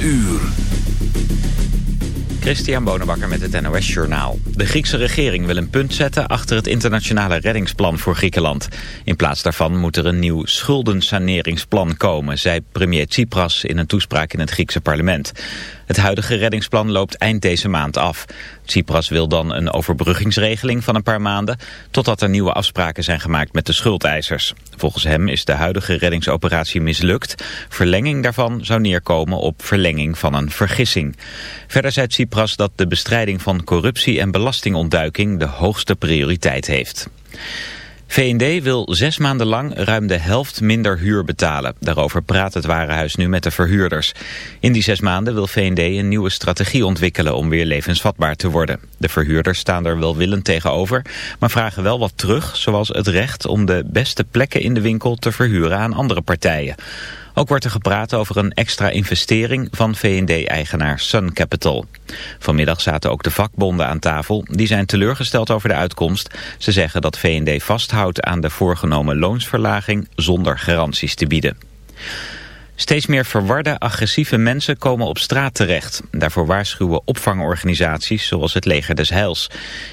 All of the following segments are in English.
uur. Christian Bonenbakker met het NOS Journaal. De Griekse regering wil een punt zetten achter het internationale reddingsplan voor Griekenland. In plaats daarvan moet er een nieuw schuldensaneringsplan komen, zei premier Tsipras in een toespraak in het Griekse parlement. Het huidige reddingsplan loopt eind deze maand af. Tsipras wil dan een overbruggingsregeling van een paar maanden... totdat er nieuwe afspraken zijn gemaakt met de schuldeisers. Volgens hem is de huidige reddingsoperatie mislukt. Verlenging daarvan zou neerkomen op verlenging van een vergissing. Verder zei Tsipras dat de bestrijding van corruptie en belastingontduiking... de hoogste prioriteit heeft. V&D wil zes maanden lang ruim de helft minder huur betalen. Daarover praat het Warenhuis nu met de verhuurders. In die zes maanden wil V&D een nieuwe strategie ontwikkelen om weer levensvatbaar te worden. De verhuurders staan er welwillend tegenover, maar vragen wel wat terug, zoals het recht om de beste plekken in de winkel te verhuren aan andere partijen. Ook wordt er gepraat over een extra investering van V&D-eigenaar Sun Capital. Vanmiddag zaten ook de vakbonden aan tafel. Die zijn teleurgesteld over de uitkomst. Ze zeggen dat V&D vasthoudt aan de voorgenomen loonsverlaging zonder garanties te bieden. Steeds meer verwarde, agressieve mensen komen op straat terecht. Daarvoor waarschuwen opvangorganisaties zoals het Leger des Heils.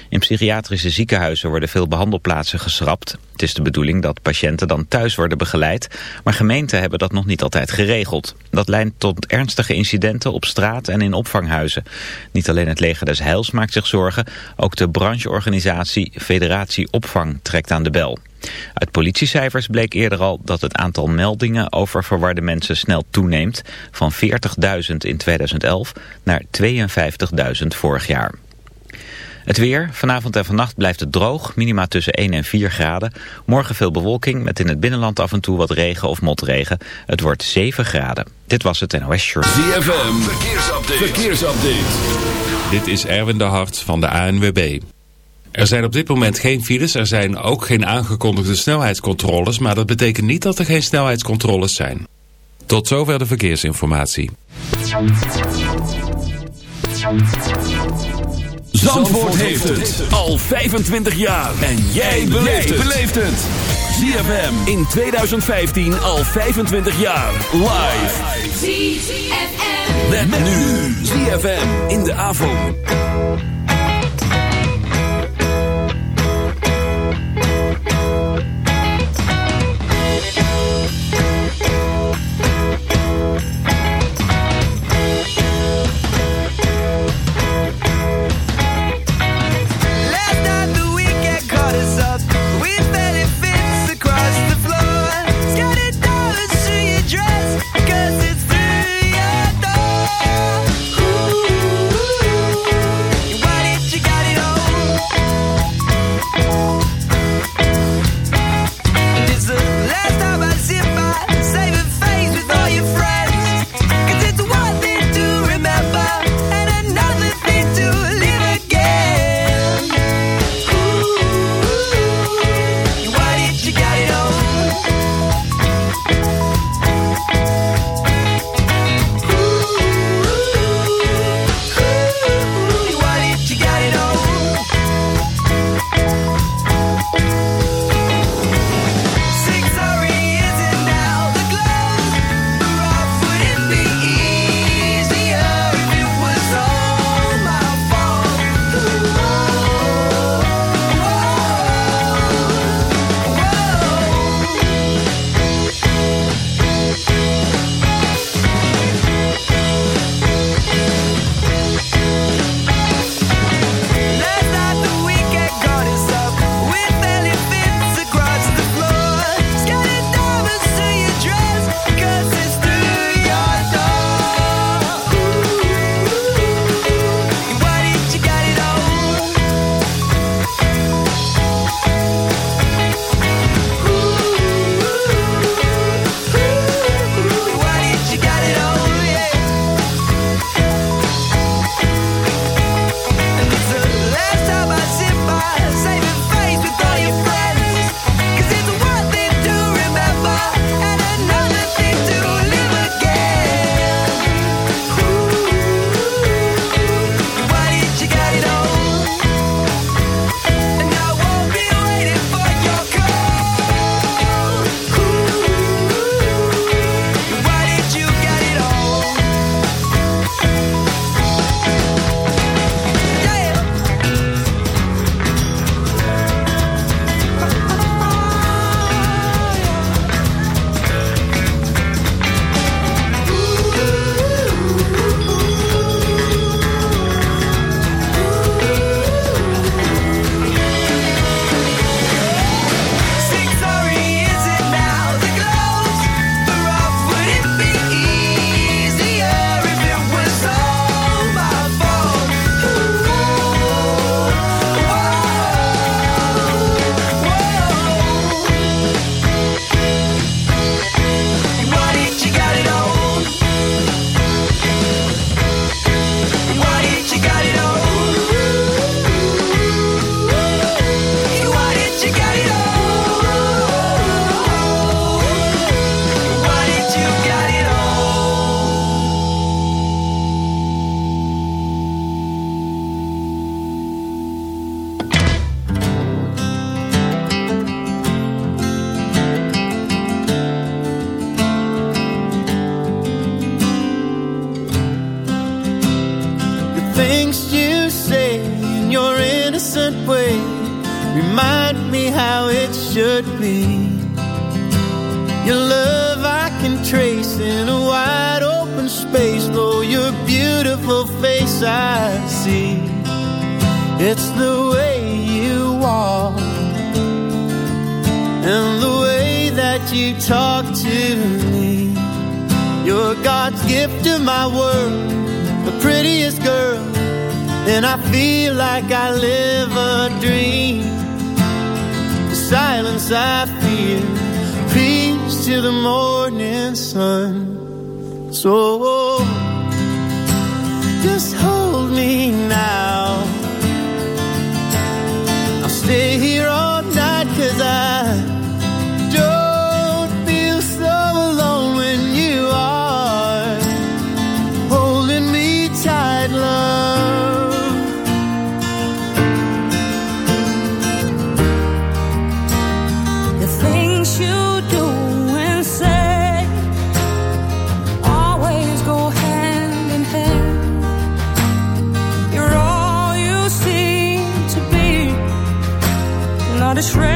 In psychiatrische ziekenhuizen worden veel behandelplaatsen geschrapt. Het is de bedoeling dat patiënten dan thuis worden begeleid, maar gemeenten hebben dat nog niet altijd geregeld. Dat leidt tot ernstige incidenten op straat en in opvanghuizen. Niet alleen het Leger des Heils maakt zich zorgen, ook de brancheorganisatie Federatie Opvang trekt aan de bel. Uit politiecijfers bleek eerder al dat het aantal meldingen over verwarde mensen snel toeneemt. Van 40.000 in 2011 naar 52.000 vorig jaar. Het weer. Vanavond en vannacht blijft het droog. Minima tussen 1 en 4 graden. Morgen veel bewolking met in het binnenland af en toe wat regen of motregen. Het wordt 7 graden. Dit was het NOS Shirt. ZFM. Verkeersupdate. Verkeersupdate. Dit is Erwin de Hart van de ANWB. Er zijn op dit moment geen files, er zijn ook geen aangekondigde snelheidscontroles, maar dat betekent niet dat er geen snelheidscontroles zijn. Tot zover de verkeersinformatie. Zandvoort heeft het al 25 jaar. En jij beleeft het. ZFM in 2015 al 25 jaar. Live. ZFM. Met, met nu. ZFM in de avond. not a shred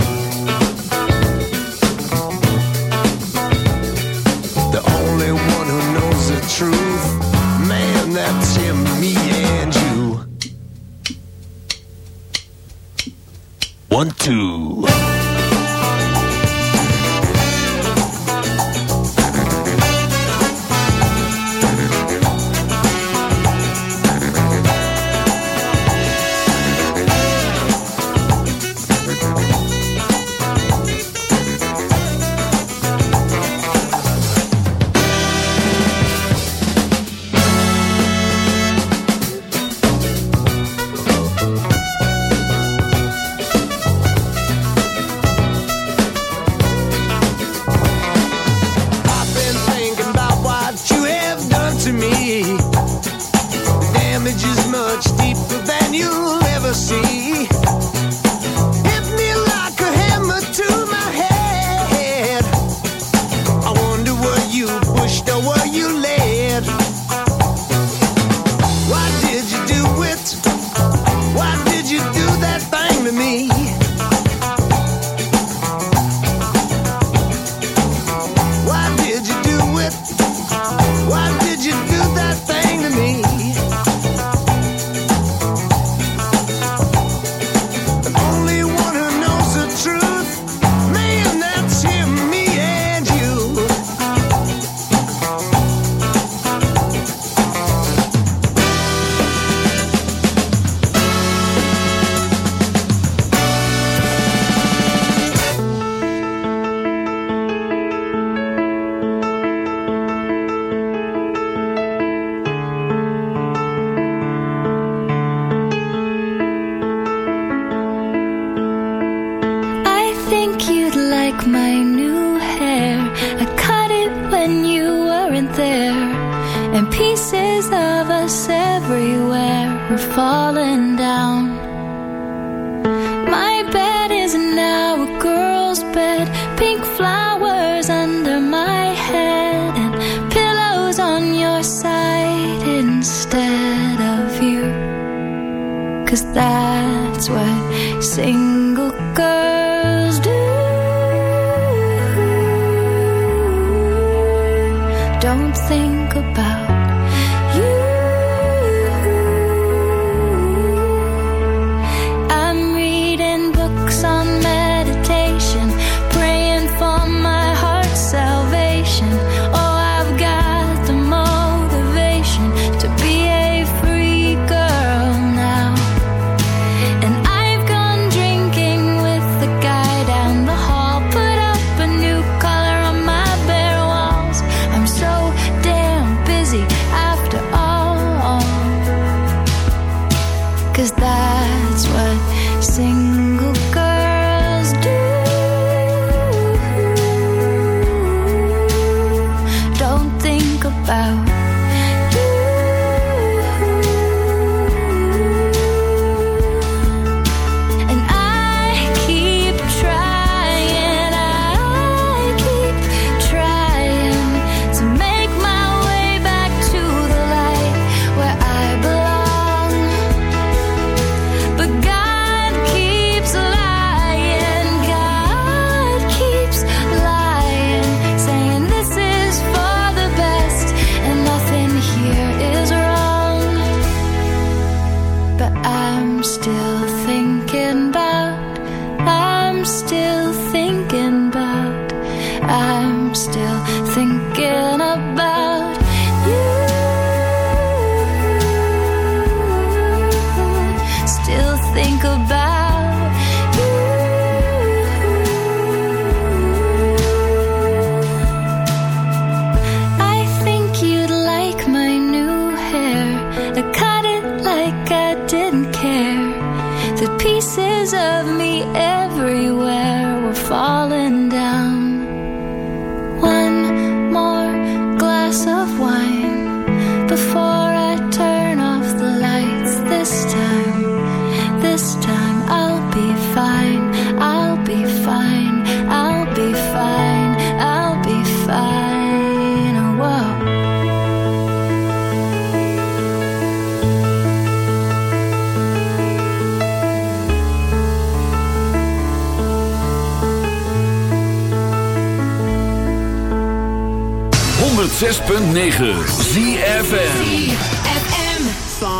two.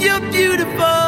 you're beautiful.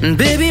Baby,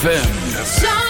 ZFM.